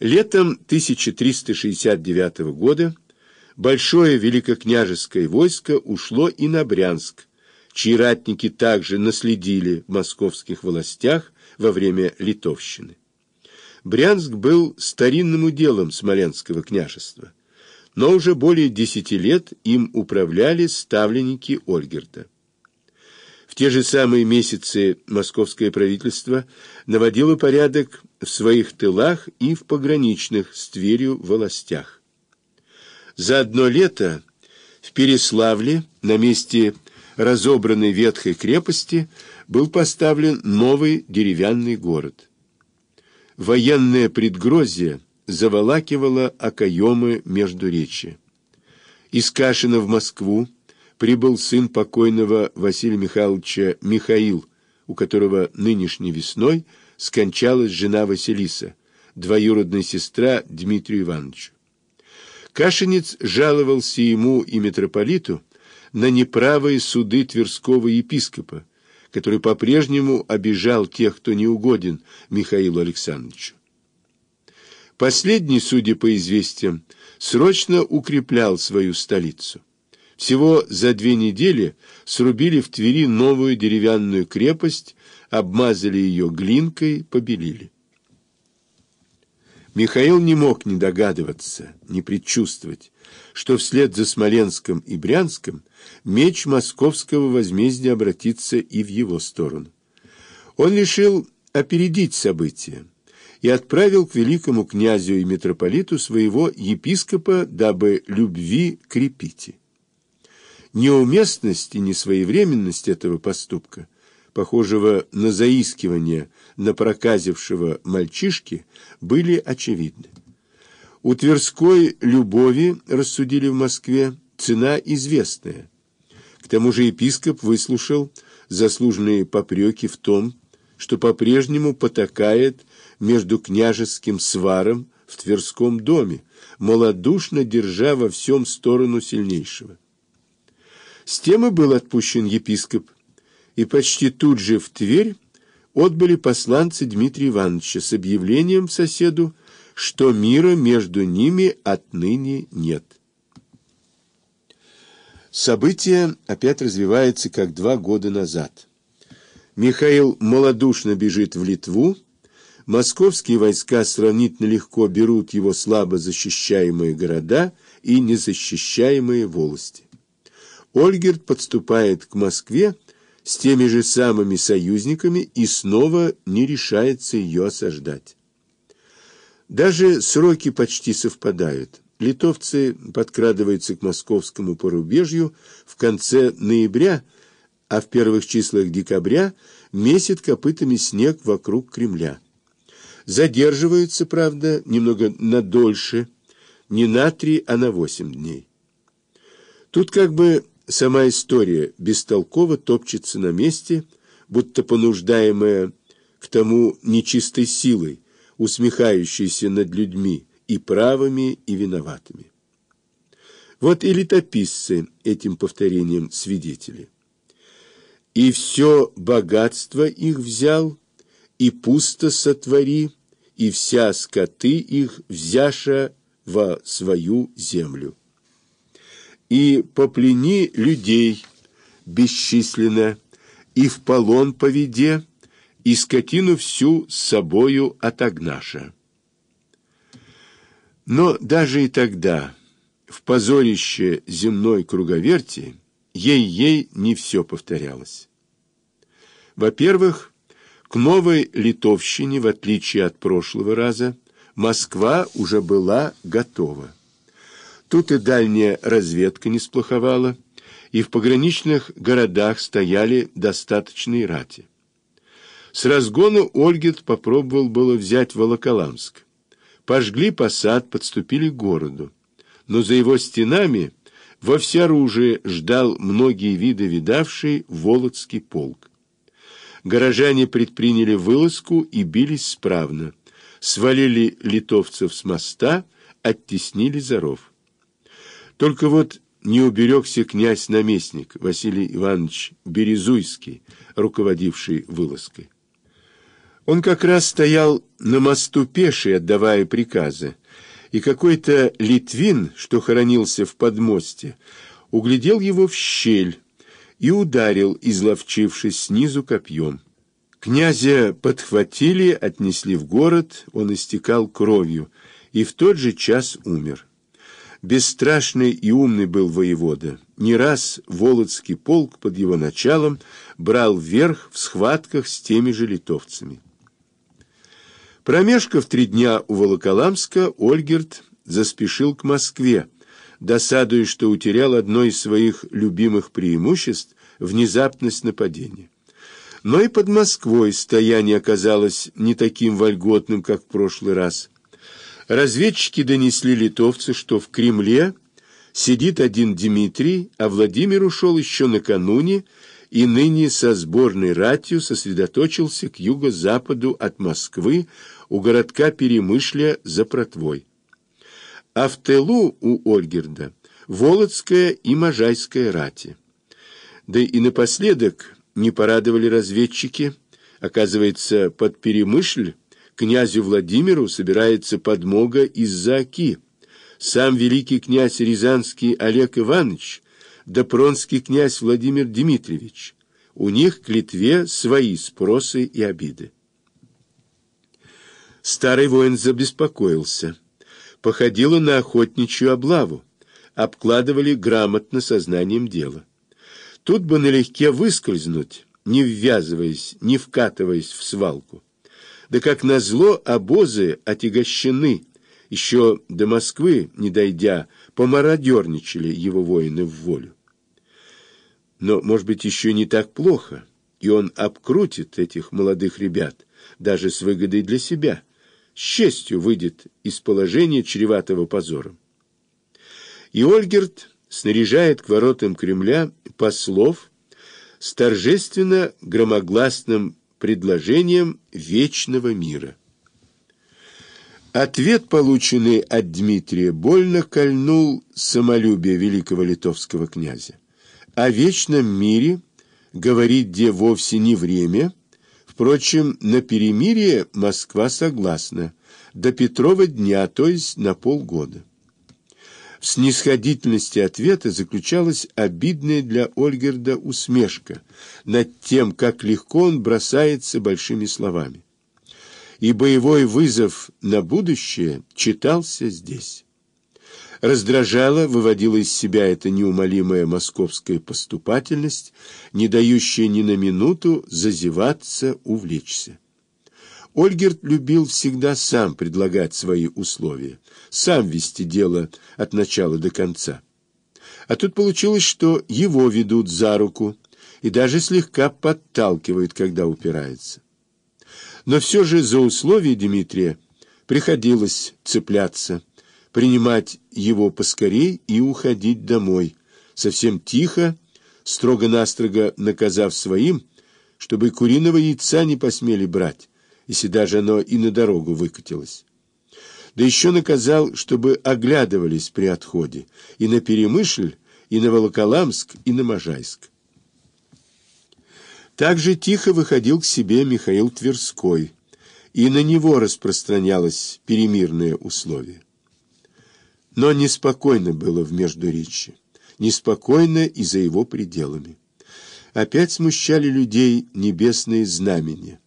Летом 1369 года большое великокняжеское войско ушло и на Брянск, чьи ратники также наследили в московских властях во время Литовщины. Брянск был старинным уделом Смоленского княжества, но уже более десяти лет им управляли ставленники Ольгерта. В те же самые месяцы московское правительство наводило порядок в своих тылах и в пограничных с Тверью властях. За одно лето в Переславле на месте разобранной ветхой крепости был поставлен новый деревянный город. Военное предгрозие заволакивало окоемы между речи. Из Кашина в Москву прибыл сын покойного Василия Михайловича Михаил, у которого нынешней весной скончалась жена Василиса, двоюродная сестра Дмитрию Ивановичу. Кашинец жаловался ему и митрополиту на неправые суды Тверского епископа, который по-прежнему обижал тех, кто не угоден Михаилу Александровичу. Последний, судя по известиям, срочно укреплял свою столицу. Всего за две недели срубили в Твери новую деревянную крепость, обмазали ее глинкой, побелили. Михаил не мог не догадываться, не предчувствовать, что вслед за Смоленском и Брянском меч московского возмездия обратится и в его сторону. Он решил опередить события и отправил к великому князю и митрополиту своего епископа, дабы любви крепите. Неуместность и несвоевременность этого поступка, похожего на заискивание на проказившего мальчишки, были очевидны. У Тверской любови, рассудили в Москве, цена известная. К тому же епископ выслушал заслуженные попреки в том, что по-прежнему потакает между княжеским сваром в Тверском доме, малодушно держа во всем сторону сильнейшего. С тем и был отпущен епископ, и почти тут же в Тверь отбыли посланцы Дмитрия Ивановича с объявлением соседу, что мира между ними отныне нет. Событие опять развивается, как два года назад. Михаил малодушно бежит в Литву, московские войска сравнительно легко берут его слабо защищаемые города и незащищаемые волости. Ольгерт подступает к Москве с теми же самыми союзниками и снова не решается ее осаждать. Даже сроки почти совпадают. Литовцы подкрадываются к московскому порубежью в конце ноября, а в первых числах декабря месят копытами снег вокруг Кремля. Задерживаются, правда, немного надольше, не на три, а на восемь дней. Тут как бы сама история бестолково топчется на месте, будто понуждаемая к тому нечистой силой, усмехающейся над людьми, и правыми, и виноватыми. Вот и летописцы этим повторением свидетели. «И все богатство их взял, и пусто сотвори, и вся скоты их взяша во свою землю. И поплени людей бесчисленно, и в полон поведе, и скотину всю с собою отогнаша. Но даже и тогда, в позорище земной круговерти, ей-ей не все повторялось. Во-первых, к новой литовщине, в отличие от прошлого раза, Москва уже была готова. Тут и дальняя разведка не сплоховала, и в пограничных городах стояли достаточные рати. С разгону Ольгерт попробовал было взять Волоколамск. Пожгли посад, подступили к городу. Но за его стенами во всеоружие ждал многие виды видавший Володский полк. Горожане предприняли вылазку и бились справно. Свалили литовцев с моста, оттеснили за ров. Только вот не уберегся князь-наместник Василий Иванович Березуйский, руководивший вылазкой. Он как раз стоял на мосту пеший, отдавая приказы, и какой-то литвин, что хоронился в подмосте, углядел его в щель и ударил, изловчившись снизу копьем. Князя подхватили, отнесли в город, он истекал кровью, и в тот же час умер. Бесстрашный и умный был воевода. Не раз Володский полк под его началом брал верх в схватках с теми же литовцами. Промежкав три дня у Волоколамска, Ольгерт заспешил к Москве, досадуя, что утерял одно из своих любимых преимуществ – внезапность нападения. Но и под Москвой стояние оказалось не таким вольготным, как в прошлый раз. Разведчики донесли литовцы, что в Кремле сидит один Дмитрий, а Владимир ушел еще накануне и ныне со сборной ратью сосредоточился к юго-западу от Москвы у городка Перемышля за Протвой. А в тылу у Ольгерда Володская и Можайская рати. Да и напоследок не порадовали разведчики. Оказывается, под Перемышль князю Владимиру собирается подмога из-за Оки. Сам великий князь Рязанский Олег Иванович да пронский князь Владимир Дмитриевич. У них к Литве свои спросы и обиды. Старый воин забеспокоился. Походило на охотничью облаву. Обкладывали грамотно сознанием дела. Тут бы налегке выскользнуть, не ввязываясь, не вкатываясь в свалку. Да как назло, обозы отягощены. Еще до Москвы, не дойдя, помародерничали его воины в волю. Но, может быть, еще не так плохо, и он обкрутит этих молодых ребят, даже с выгодой для себя, с честью выйдет из положения чреватого позором. И Ольгерт снаряжает к воротам Кремля послов с торжественно громогласным предложением вечного мира. Ответ, полученный от Дмитрия, больно кольнул самолюбие великого литовского князя. О вечном мире говорить где вовсе не время. Впрочем, на перемирие Москва согласна. До Петрова дня, то есть на полгода. В снисходительности ответа заключалась обидная для Ольгерда усмешка над тем, как легко он бросается большими словами. И боевой вызов на будущее читался здесь раздражала, выводила из себя эта неумолимая московская поступательность, не дающая ни на минуту зазеваться, увлечься. Ольгерт любил всегда сам предлагать свои условия, сам вести дело от начала до конца. А тут получилось, что его ведут за руку и даже слегка подталкивают, когда упирается. Но все же за условия Дмитрия приходилось цепляться, принимать его поскорей и уходить домой, совсем тихо, строго-настрого наказав своим, чтобы куриного яйца не посмели брать, если даже оно и на дорогу выкатилось. Да еще наказал, чтобы оглядывались при отходе и на Перемышль, и на Волоколамск, и на Можайск. Также тихо выходил к себе Михаил Тверской, и на него распространялось перемирное условие. Но неспокойно было в Междуречье, неспокойно и за его пределами. Опять смущали людей небесные знамения.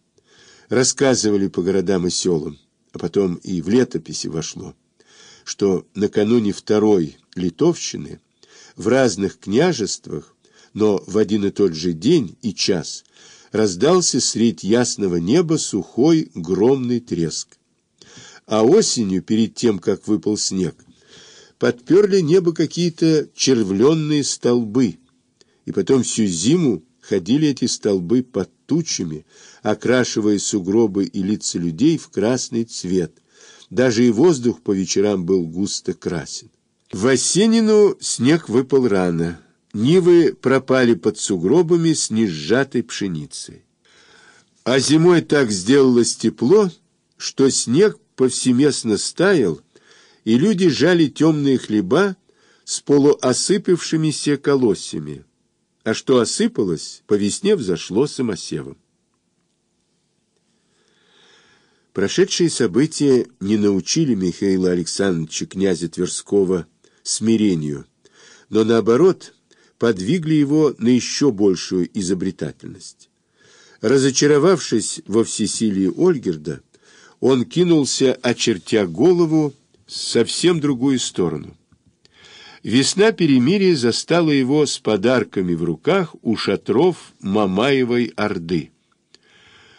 Рассказывали по городам и селам, а потом и в летописи вошло, что накануне второй литовщины в разных княжествах, но в один и тот же день и час раздался средь ясного неба сухой громный треск. А осенью, перед тем, как выпал снег, подперли небо какие-то червленные столбы, и потом всю зиму ходили эти столбы под тучами, окрашивая сугробы и лица людей в красный цвет. Даже и воздух по вечерам был густо красен. В осенину снег выпал рано. Нивы пропали под сугробами с несжатой пшеницей. А зимой так сделалось тепло, что снег повсеместно стаял, и люди жали темные хлеба с полуосыпавшимися колосьями, а что осыпалось, по весне взошло самосевом. Прошедшие события не научили Михаила Александровича князя Тверского смирению, но наоборот подвигли его на еще большую изобретательность. Разочаровавшись во всесилии Ольгерда, он кинулся, очертя голову, совсем другую сторону. Весна перемирия застала его с подарками в руках у шатров Мамаевой Орды.